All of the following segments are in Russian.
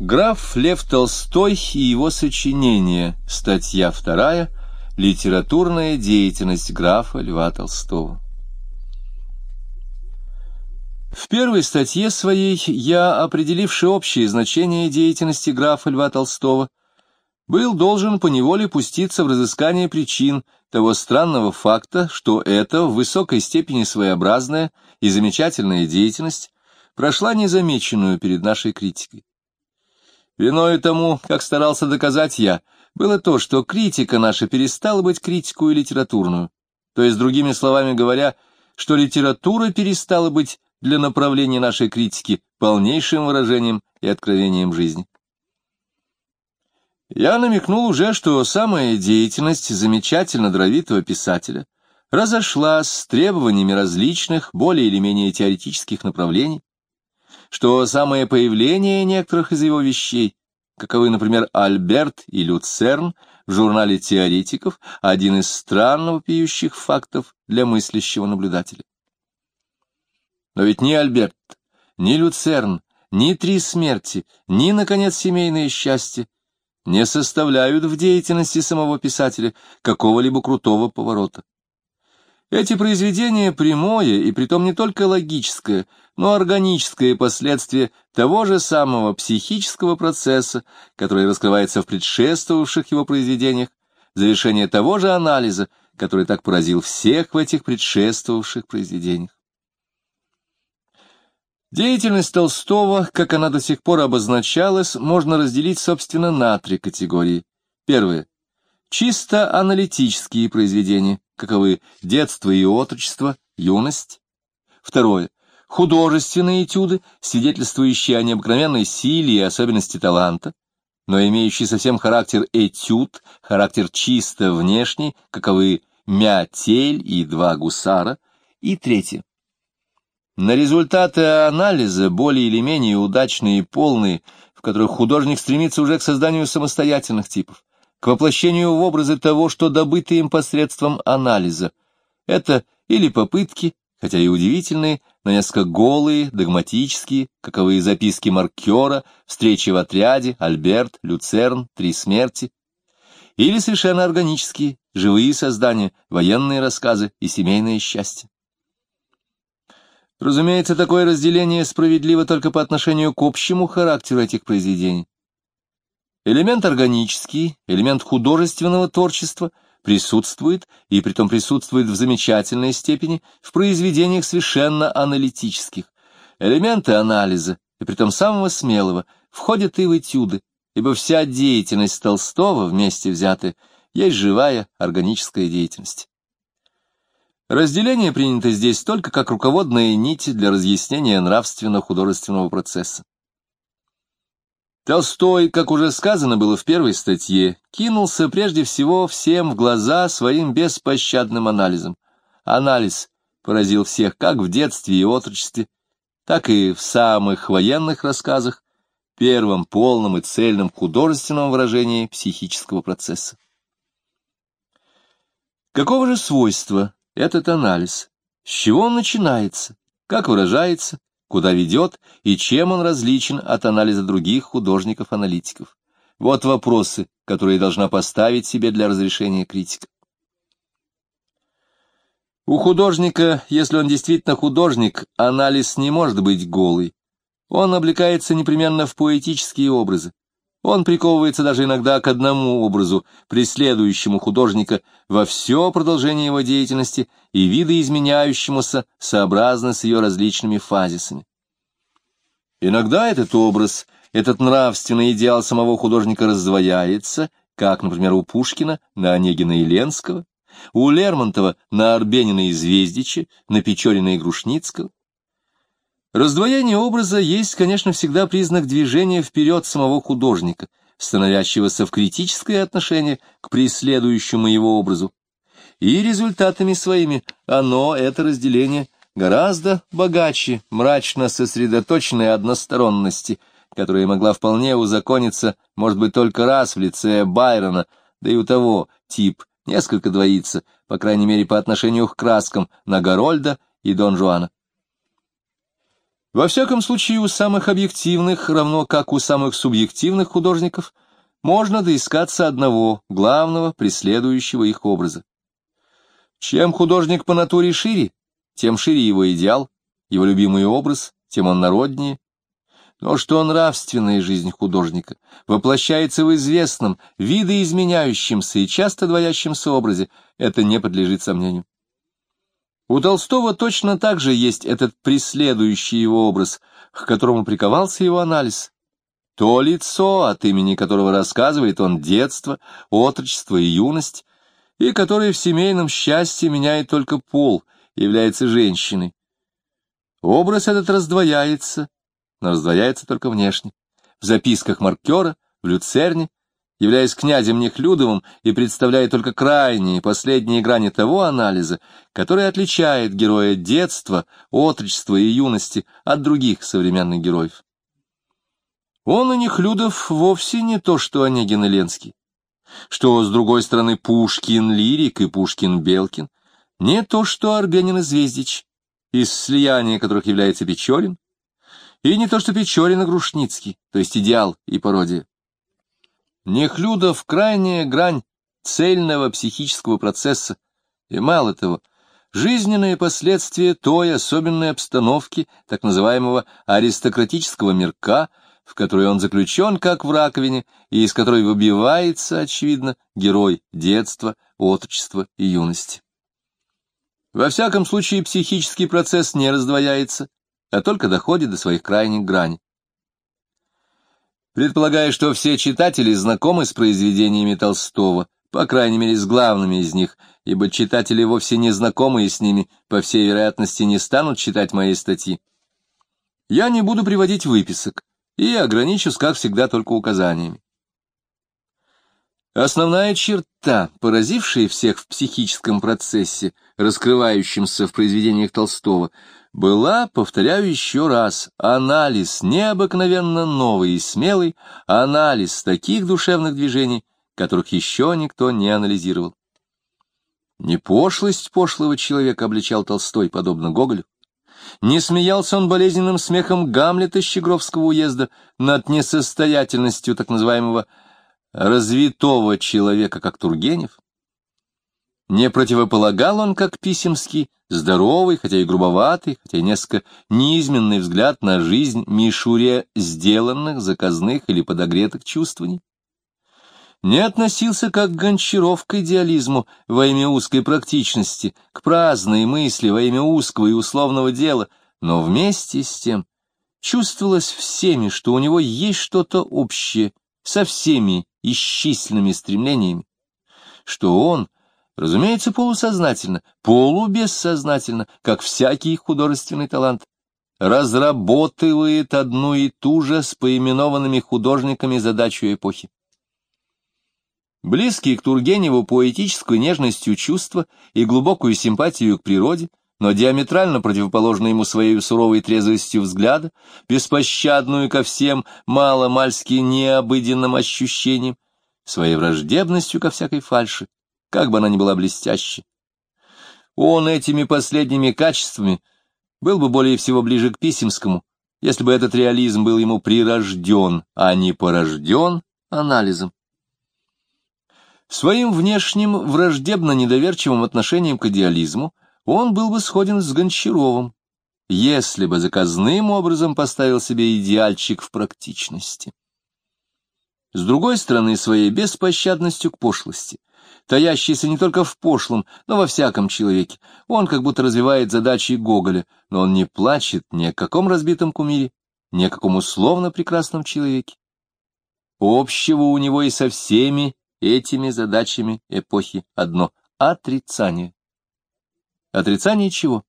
Граф Лев Толстой и его сочинение. Статья вторая. Литературная деятельность графа Льва Толстого. В первой статье своей я, определивший общее значение деятельности графа Льва Толстого, был должен поневоле пуститься в разыскание причин того странного факта, что эта в высокой степени своеобразная и замечательная деятельность прошла незамеченную перед нашей критикой. Виною тому, как старался доказать я, было то, что критика наша перестала быть критикой литературную, то есть, другими словами говоря, что литература перестала быть для направления нашей критики полнейшим выражением и откровением жизни. Я намекнул уже, что самая деятельность замечательно дровитого писателя разошлась с требованиями различных, более или менее теоретических направлений, что самое появление некоторых из его вещей, каковы, например, Альберт и Люцерн, в журнале теоретиков, один из странно вопиющих фактов для мыслящего наблюдателя. Но ведь ни Альберт, ни Люцерн, ни три смерти, ни, наконец, семейное счастье не составляют в деятельности самого писателя какого-либо крутого поворота. Эти произведения прямое и притом не только логическое, но органическое последствие того же самого психического процесса, который раскрывается в предшествовавших его произведениях, завершение того же анализа, который так поразил всех в этих предшествовавших произведениях. Деятельность Толстого, как она до сих пор обозначалась, можно разделить, собственно, на три категории. Первое. Чисто аналитические произведения, каковы детство и отрочество, юность. Второе. Художественные этюды, свидетельствующие о необыкновенной силе и особенности таланта, но имеющие совсем характер этюд, характер чисто внешний, каковы «Мятель» и «Два гусара». И третье. На результаты анализа, более или менее удачные и полные, в которых художник стремится уже к созданию самостоятельных типов, к воплощению в образы того, что добыто им посредством анализа. Это или попытки, хотя и удивительные, но несколько голые, догматические, каковые записки маркера, встречи в отряде, Альберт, Люцерн, Три смерти, или совершенно органические, живые создания, военные рассказы и семейное счастье. Разумеется, такое разделение справедливо только по отношению к общему характеру этих произведений. Элемент органический, элемент художественного творчества присутствует, и притом присутствует в замечательной степени, в произведениях совершенно аналитических. Элементы анализа, и притом самого смелого, входят и в этюды, ибо вся деятельность Толстого вместе взятая есть живая органическая деятельность. Разделение принято здесь только как руководная нить для разъяснения нравственно-художественного процесса. Толстой, как уже сказано было в первой статье, кинулся прежде всего всем в глаза своим беспощадным анализом. Анализ поразил всех как в детстве и отрочестве, так и в самых военных рассказах, первом полном и цельном художественном выражении психического процесса. Какого же свойства этот анализ, с чего он начинается, как выражается, куда ведет и чем он различен от анализа других художников-аналитиков. Вот вопросы, которые должна поставить себе для разрешения критика. У художника, если он действительно художник, анализ не может быть голый. Он облекается непременно в поэтические образы. Он приковывается даже иногда к одному образу, преследующему художника во все продолжение его деятельности и видоизменяющемуся сообразно с ее различными фазисами. Иногда этот образ, этот нравственный идеал самого художника раздвояется, как, например, у Пушкина на Онегина и Ленского, у Лермонтова на Арбенина и Звездича, на Печорина и Грушницкого. Раздвоение образа есть, конечно, всегда признак движения вперед самого художника, становящегося в критическое отношение к преследующему его образу. И результатами своими оно, это разделение, гораздо богаче мрачно сосредоточенной односторонности, которая могла вполне узакониться, может быть, только раз в лице Байрона, да и у того тип несколько двоится, по крайней мере, по отношению к краскам, на Горольда и Дон Жуана. Во всяком случае, у самых объективных, равно как у самых субъективных художников, можно доискаться одного, главного, преследующего их образа. Чем художник по натуре шире, тем шире его идеал, его любимый образ, тем он народнее. Но что нравственная жизнь художника воплощается в известном, видоизменяющемся и часто двоящемся образе, это не подлежит сомнению. У Толстого точно так же есть этот преследующий его образ, к которому приковался его анализ. То лицо, от имени которого рассказывает он детство, отрочество и юность, и которое в семейном счастье меняет только пол, является женщиной. Образ этот раздвояется, но раздвояется только внешне. В записках маркера, в люцерне, являясь князем Нехлюдовым и представляя только крайние, последние грани того анализа, который отличает героя детства, отрочества и юности от других современных героев. Он и Нехлюдов вовсе не то, что Онегин и Ленский, что, с другой стороны, Пушкин-лирик и Пушкин-Белкин, не то, что Арбенин и Звездич, из слияния которых является Печорин, и не то, что Печорин и Грушницкий, то есть идеал и пародия. Нехлюдов — крайняя грань цельного психического процесса, и мало того, жизненные последствия той особенной обстановки, так называемого аристократического мирка, в которой он заключен как в раковине, и из которой выбивается, очевидно, герой детства, отрочества и юности. Во всяком случае, психический процесс не раздвояется, а только доходит до своих крайних граней. Предполагая, что все читатели знакомы с произведениями Толстого, по крайней мере, с главными из них, ибо читатели, вовсе не знакомые с ними, по всей вероятности, не станут читать мои статьи. Я не буду приводить выписок и ограничусь, как всегда, только указаниями. Основная черта, поразившая всех в психическом процессе, раскрывающемся в произведениях Толстого, была, повторяю еще раз, анализ необыкновенно новый и смелый, анализ таких душевных движений, которых еще никто не анализировал. Не пошлость пошлого человека обличал Толстой, подобно Гоголю. Не смеялся он болезненным смехом Гамлета Щегровского уезда над несостоятельностью так называемого развитого человека, как Тургенев. Не противополагал он, как Писемский, здоровый, хотя и грубоватый, хотя и несколько низменный взгляд на жизнь мишуре сделанных, заказных или подогретых чувствований. Не относился как Гончаров к идеализму во имя узкой практичности, к праздной мысли во имя узкого и условного дела, но вместе с тем чувствовалось всеми, что у него есть что-то общее со всеми исчисленными стремлениями, что он — разумеется, полусознательно, полубессознательно, как всякий художественный талант, разработывает одну и ту же с поименованными художниками задачу эпохи. Близкие к Тургеневу поэтическую нежностью чувства и глубокую симпатию к природе, но диаметрально противоположную ему своей суровой трезвостью взгляда, беспощадную ко всем мало-мальски необыденным ощущениям, своей враждебностью ко всякой фальши, как бы она ни была блестящей. Он этими последними качествами был бы более всего ближе к Писемскому, если бы этот реализм был ему прирожден, а не порожден анализом. Своим внешним враждебно-недоверчивым отношением к идеализму он был бы сходен с Гончаровым, если бы заказным образом поставил себе идеальчик в практичности. С другой стороны, своей беспощадностью к пошлости — таящийся не только в пошлом, но во всяком человеке. Он как будто развивает задачи Гоголя, но он не плачет ни о каком разбитом кумире, ни о каком условно прекрасном человеке. Общего у него и со всеми этими задачами эпохи одно — отрицание. Отрицание чего?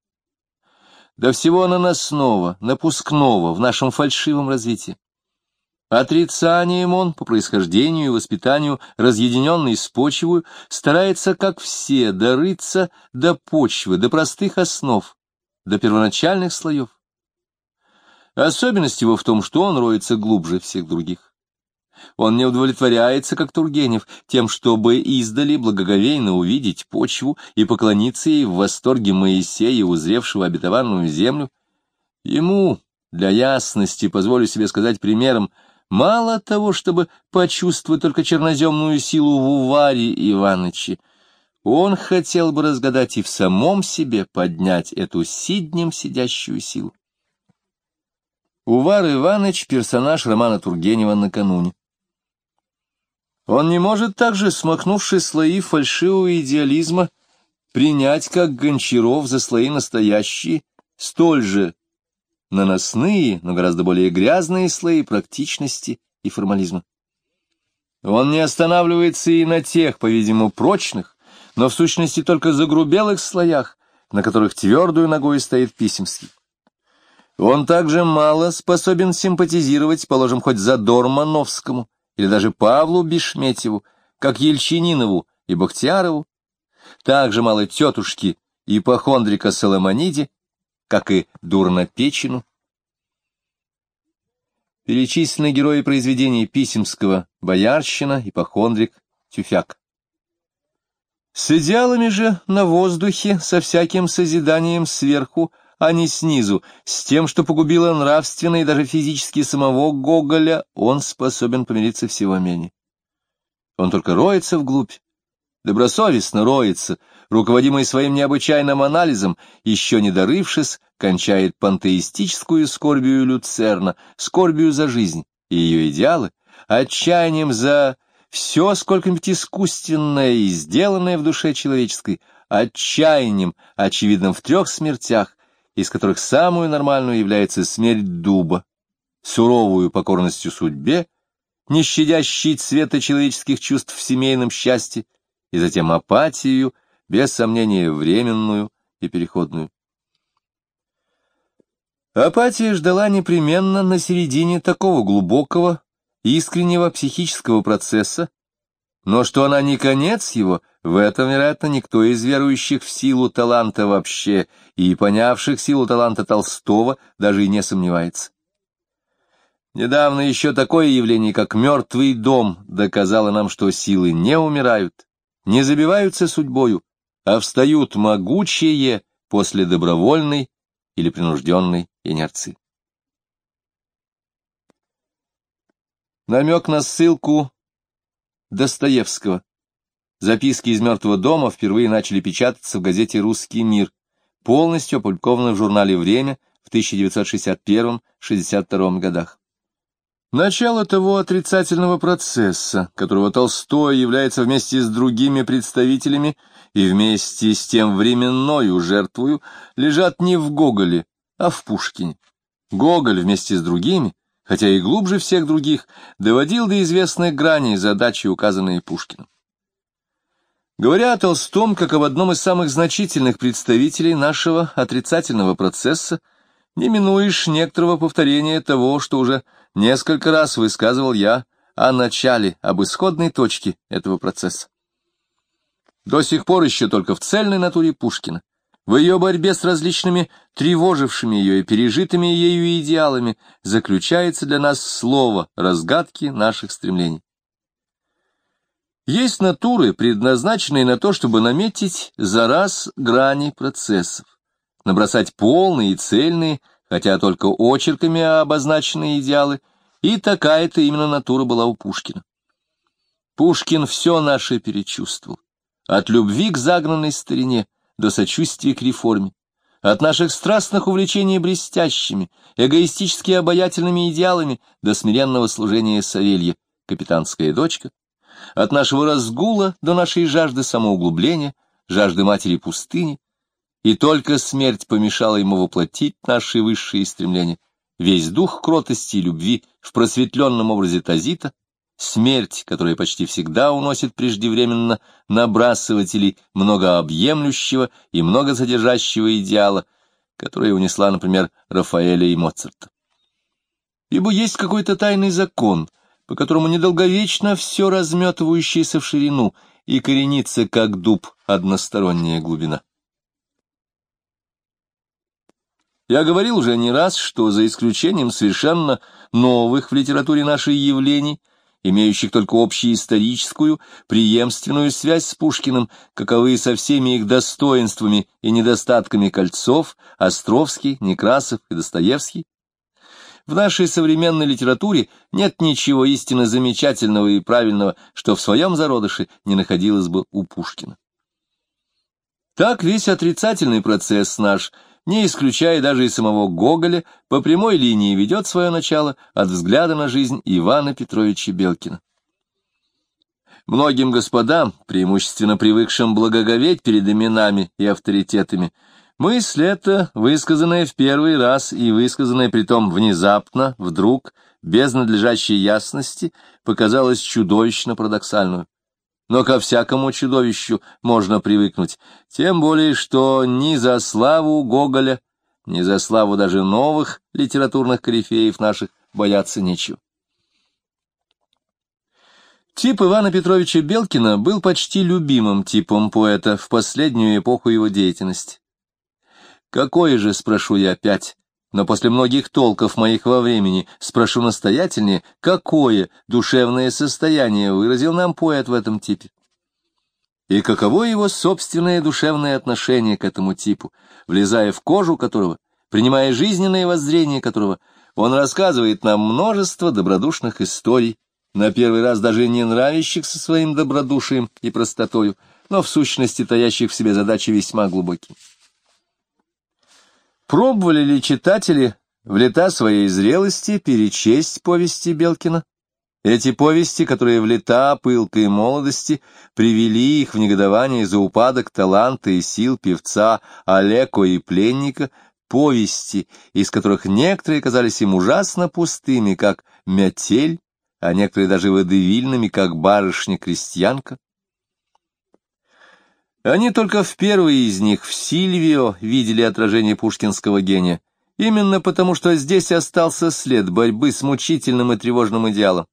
До всего наносного, напускного в нашем фальшивом развитии. Отрицанием он, по происхождению и воспитанию, разъединенный с почвою, старается, как все, дорыться до почвы, до простых основ, до первоначальных слоев. Особенность его в том, что он роется глубже всех других. Он не удовлетворяется, как Тургенев, тем, чтобы издали благоговейно увидеть почву и поклониться ей в восторге Моисея, узревшего обетованную землю. Ему, Для ясности позволю себе сказать примером, мало того, чтобы почувствовать только черноземную силу в Уваре Иваныче, он хотел бы разгадать и в самом себе поднять эту сиднем сидящую силу. Увар Иваныч — персонаж романа Тургенева «Накануне». Он не может также, смахнувши слои фальшивого идеализма, принять, как Гончаров, за слои настоящие, столь же наносные, но гораздо более грязные слои практичности и формализма. Он не останавливается и на тех, по-видимому, прочных, но в сущности только загрубелых слоях, на которых твердую ногой стоит Писемский. Он также мало способен симпатизировать, положим, хоть за Дормановскому или даже Павлу Бишметьеву, как Ельчининову и Бахтиярову, также мало тетушки ипохондрика Соломониде, как и Дурнопечину. Перечислены герои произведений Писемского «Боярщина», «Ипохондрик», «Тюфяк». С идеалами же на воздухе, со всяким созиданием сверху, а не снизу, с тем, что погубило нравственно и даже физически самого Гоголя, он способен помириться всего менее. Он только роется вглубь, добросовестно роется, руководимый своим необычайным анализом, еще не дорывшись, кончает пантеистическую скорбию Люцерна, скорбию за жизнь и ее идеалы, отчаянием за все сколько-нибудь искусственное и сделанное в душе человеческой, отчаянием, очевидным в трех смертях, из которых самую нормальную является смерть дуба, суровую покорностью судьбе, не щадящей цвета человеческих чувств в семейном счастье, и затем апатию, без сомнения временную и переходную. Апатия ждала непременно на середине такого глубокого, искреннего психического процесса, но что она не конец его, в этом, вероятно, никто из верующих в силу таланта вообще и понявших силу таланта Толстого даже и не сомневается. Недавно еще такое явление, как мертвый дом, доказало нам, что силы не умирают, не забиваются судьбою, а встают могучие после добровольной или принужденной инерции. Намек на ссылку Достоевского. Записки из «Мертвого дома» впервые начали печататься в газете «Русский мир», полностью опубликованы в журнале «Время» в 1961-62 годах. Начало того отрицательного процесса, которого Толстой является вместе с другими представителями и вместе с тем временною жертвою, лежат не в Гоголе, а в Пушкине. Гоголь вместе с другими, хотя и глубже всех других, доводил до известных граней задачи, указанные Пушкиным. Говоря о Толстом как об одном из самых значительных представителей нашего отрицательного процесса, не минуешь некоторого повторения того, что уже несколько раз высказывал я о начале, об исходной точке этого процесса. До сих пор еще только в цельной натуре Пушкина, в ее борьбе с различными тревожившими ее и пережитыми ею идеалами заключается для нас слово разгадки наших стремлений. Есть натуры, предназначенные на то, чтобы наметить за раз грани процессов набросать полные и цельные, хотя только очерками обозначенные идеалы, и такая-то именно натура была у Пушкина. Пушкин все наше перечувствовал, от любви к загнанной старине до сочувствия к реформе, от наших страстных увлечений блестящими, эгоистически обаятельными идеалами до смиренного служения Савелья, капитанская дочка, от нашего разгула до нашей жажды самоуглубления, жажды матери пустыни, и только смерть помешала ему воплотить наши высшие стремления. Весь дух кротости и любви в просветленном образе Тазита, смерть, которая почти всегда уносит преждевременно набрасывателей многообъемлющего и многосодержащего идеала, которая унесла, например, Рафаэля и Моцарта. Ибо есть какой-то тайный закон, по которому недолговечно все разметывающееся в ширину и коренится, как дуб, односторонняя глубина. Я говорил уже не раз, что за исключением совершенно новых в литературе нашей явлений, имеющих только общеисторическую, преемственную связь с Пушкиным, каковы со всеми их достоинствами и недостатками Кольцов, Островский, Некрасов и Достоевский, В нашей современной литературе нет ничего истинно замечательного и правильного, что в своем зародыше не находилось бы у Пушкина. Так весь отрицательный процесс наш, не исключая даже и самого Гоголя, по прямой линии ведет свое начало от взгляда на жизнь Ивана Петровича Белкина. Многим господам, преимущественно привыкшим благоговеть перед именами и авторитетами, мысль эта, высказанная в первый раз и высказанная притом внезапно, вдруг, без надлежащей ясности, показалась чудовищно парадоксальную но ко всякому чудовищу можно привыкнуть, тем более, что ни за славу Гоголя, ни за славу даже новых литературных корифеев наших бояться нечего. Тип Ивана Петровича Белкина был почти любимым типом поэта в последнюю эпоху его деятельности. Какое же, спрошу я опять, но после многих толков моих во времени спрошу настоятельнее, какое душевное состояние выразил нам поэт в этом типе. И каково его собственное душевное отношение к этому типу, влезая в кожу которого, принимая жизненное воззрение которого, он рассказывает нам множество добродушных историй, на первый раз даже не нравящихся своим добродушием и простотою, но в сущности таящих в себе задачи весьма глубокие. Пробовали ли читатели в лета своей зрелости перечесть повести Белкина? Эти повести, которые в лета пылкой молодости привели их в негодование за упадок таланта и сил певца Олеко и пленника, повести, из которых некоторые казались им ужасно пустыми, как «Метель», а некоторые даже водевильными, как «Барышня-крестьянка». Они только в первой из них, в Сильвио, видели отражение пушкинского гения, именно потому что здесь остался след борьбы с мучительным и тревожным идеалом.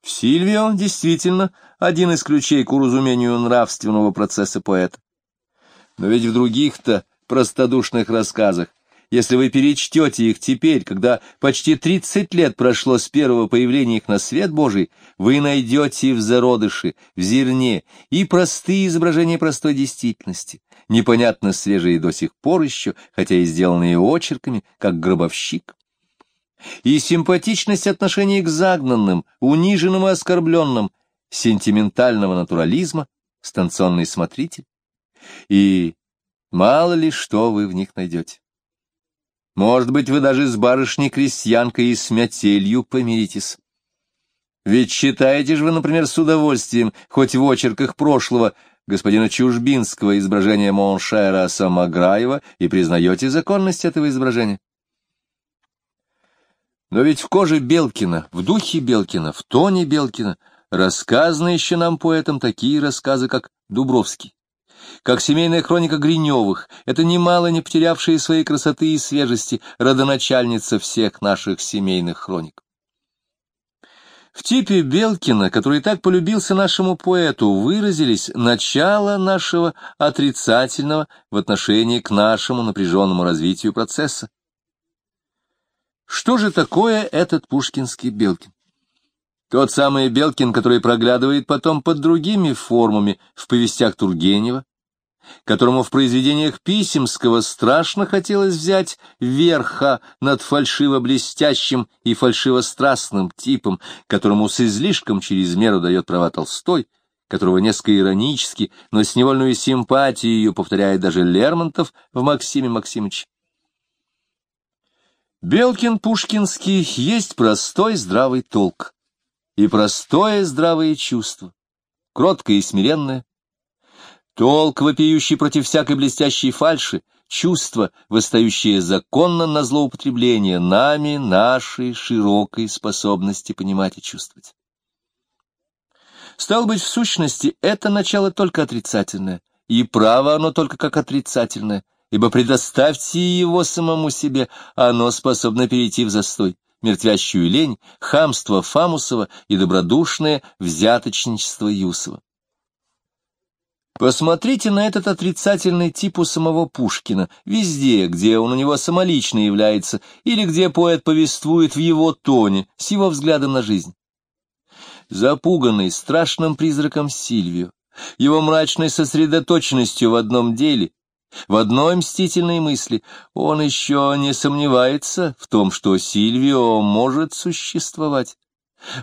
В Сильвио действительно один из ключей к уразумению нравственного процесса поэта. Но ведь в других-то простодушных рассказах если вы перечтете их теперь, когда почти тридцать лет прошло с первого появления их на свет Божий, вы найдете в зародыше, в зерне и простые изображения простой действительности, непонятно свежие до сих пор еще, хотя и сделанные очерками, как гробовщик. И симпатичность отношений к загнанным, униженным и оскорбленным, сентиментального натурализма, станционный смотритель. И мало ли что вы в них найдете. Может быть, вы даже с барышней-крестьянкой и с метелью помиритесь. Ведь читаете же вы, например, с удовольствием, хоть в очерках прошлого, господина Чужбинского изображения Моншера Самограева и признаете законность этого изображения. Но ведь в коже Белкина, в духе Белкина, в тоне Белкина рассказаны еще нам поэтам такие рассказы, как Дубровский, как семейная хроника Гриневых, это немало не потерявшая своей красоты и свежести родоначальница всех наших семейных хроник. В типе Белкина, который так полюбился нашему поэту, выразились начало нашего отрицательного в отношении к нашему напряженному развитию процесса. Что же такое этот пушкинский Белкин? Тот самый Белкин, который проглядывает потом под другими формами в повестях Тургенева, которому в произведениях Писемского страшно хотелось взять верха над фальшиво-блестящим и фальшиво-страстным типом, которому с излишком через меру дает права Толстой, которого несколько иронически, но с невольной симпатией повторяет даже Лермонтов в Максиме Максимовиче. Белкин Пушкинский есть простой здравый толк и простое здравое чувство, кроткое и смиренное, Толк, вопиющий против всякой блестящей фальши, чувство, восстающее законно на злоупотребление нами, нашей широкой способности понимать и чувствовать. Стало быть, в сущности, это начало только отрицательное, и право оно только как отрицательное, ибо предоставьте его самому себе, оно способно перейти в застой, мертвящую лень, хамство Фамусова и добродушное взяточничество Юсова. Посмотрите на этот отрицательный тип у самого Пушкина, везде, где он у него самолично является, или где поэт повествует в его тоне, с его взглядом на жизнь. Запуганный страшным призраком Сильвию, его мрачной сосредоточенностью в одном деле, В одной мстительной мысли он еще не сомневается в том, что Сильвио может существовать.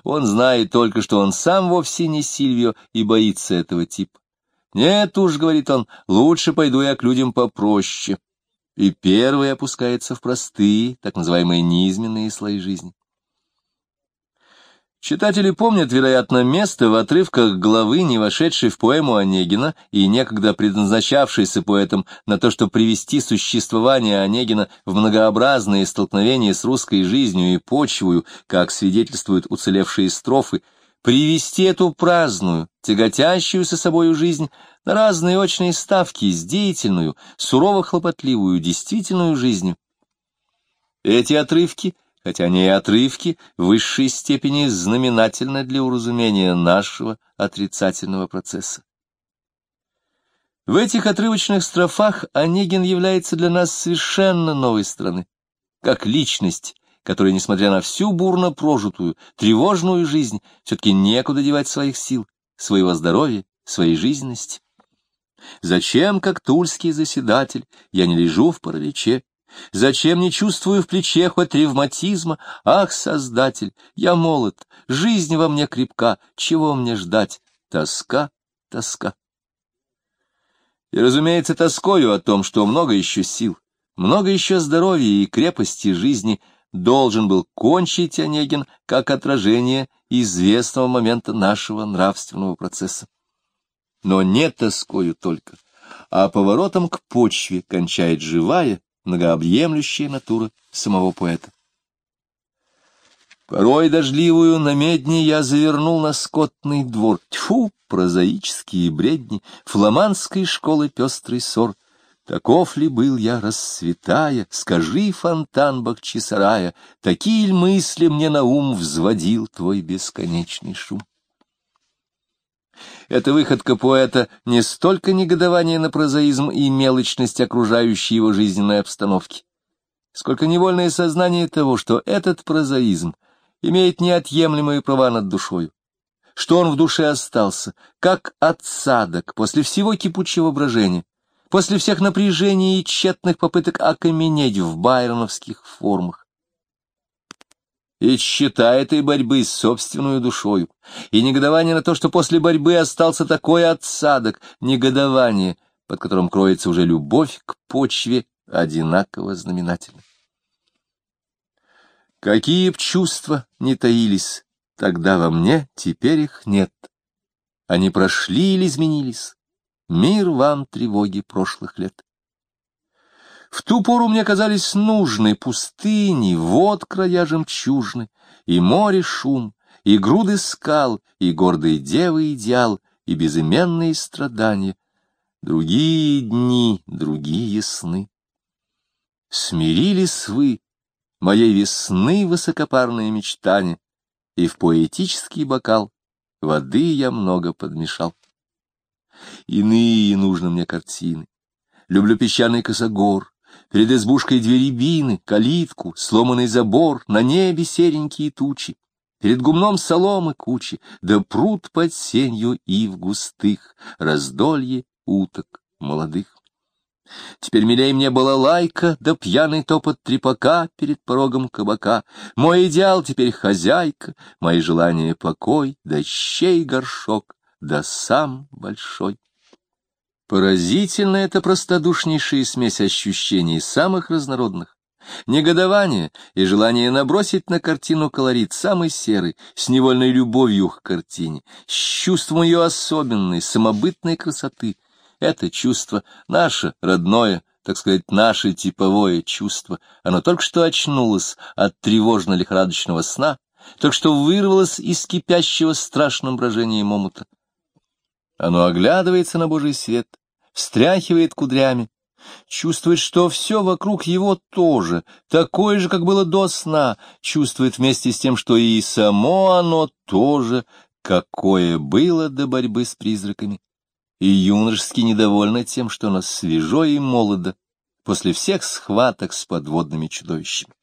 Он знает только, что он сам вовсе не Сильвио и боится этого типа. «Нет уж», — говорит он, — «лучше пойду я к людям попроще». И первый опускается в простые, так называемые низменные слои жизни. Читатели помнят, вероятно, место в отрывках главы, не вошедшей в поэму Онегина и некогда предназначавшейся поэтом на то, чтобы привести существование Онегина в многообразные столкновения с русской жизнью и почвою, как свидетельствуют уцелевшие строфы, привести эту праздную, тяготящую со собою жизнь на разные очные ставки с деятельную, сурово-хлопотливую, действительную жизнью. Эти отрывки — хотя они и отрывки в высшей степени знаменательны для уразумения нашего отрицательного процесса. В этих отрывочных строфах Онегин является для нас совершенно новой стороны, как личность, которая, несмотря на всю бурно прожитую, тревожную жизнь, все-таки некуда девать своих сил, своего здоровья, своей жизненности. Зачем, как тульский заседатель, я не лежу в параличе, Зачем не чувствую в плече хоть ревматизма? Ах, Создатель, я молод, жизнь во мне крепка, чего мне ждать? Тоска, тоска. И, разумеется, тоскою о том, что много еще сил, много еще здоровья и крепости жизни должен был кончить Онегин как отражение известного момента нашего нравственного процесса. Но не тоскою только, а поворотом к почве кончает живая, многообъемлющая натура самого поэта. Порой дождливую на медне я завернул на скотный двор. Тьфу, прозаические бредни, фламандской школы пестрый ссор. Таков ли был я, расцветая, скажи, фонтан Бахчисарая, такие ль мысли мне на ум взводил твой бесконечный шум? Эта выходка поэта не столько негодование на прозаизм и мелочность окружающей его жизненной обстановки, сколько невольное сознание того, что этот прозаизм имеет неотъемлемые права над душою, что он в душе остался, как отсадок после всего кипучего брожения, после всех напряжений и тщетных попыток окаменеть в байроновских формах и счета этой борьбы с собственной душою, и негодование на то, что после борьбы остался такой отсадок, негодование, под которым кроется уже любовь к почве, одинаково знаменательно. Какие б чувства не таились тогда во мне, теперь их нет. Они прошли или изменились. Мир вам тревоги прошлых лет. В ту пору мне казались нужны пустыни, вот края жемчужны, и море шум, и груды скал, и гордые девы идеал, и безыменные страдания. Другие дни, другие сны. Смирились вы, моей весны высокопарные мечтания, и в поэтический бокал воды я много подмешал. Иные нужны мне картины. Люблю песчаный косогор, Перед избушкой двери бины, калитку, сломанный забор, на небе серенькие тучи. Перед гумном соломы кучи, да пруд под сенью ив густых, раздолье уток молодых. Теперь милей мне была лайка, да пьяный топот трепака перед порогом кабака. Мой идеал теперь хозяйка, мои желания покой, да щей горшок, да сам большой. Поразительна эта простодушнейшая смесь ощущений самых разнородных. Негодование и желание набросить на картину колорит самый серый, с невольной любовью к картине, с чувством ее особенной, самобытной красоты. Это чувство наше, родное, так сказать, наше типовое чувство. Оно только что очнулось от тревожно-лихорадочного сна, только что вырвалось из кипящего страшным брожением омута. Оно оглядывается на Божий свет, встряхивает кудрями, чувствует, что все вокруг его тоже, такое же, как было до сна, чувствует вместе с тем, что и само оно тоже, какое было до борьбы с призраками, и юношески недовольно тем, что оно свежо и молодо после всех схваток с подводными чудовищами.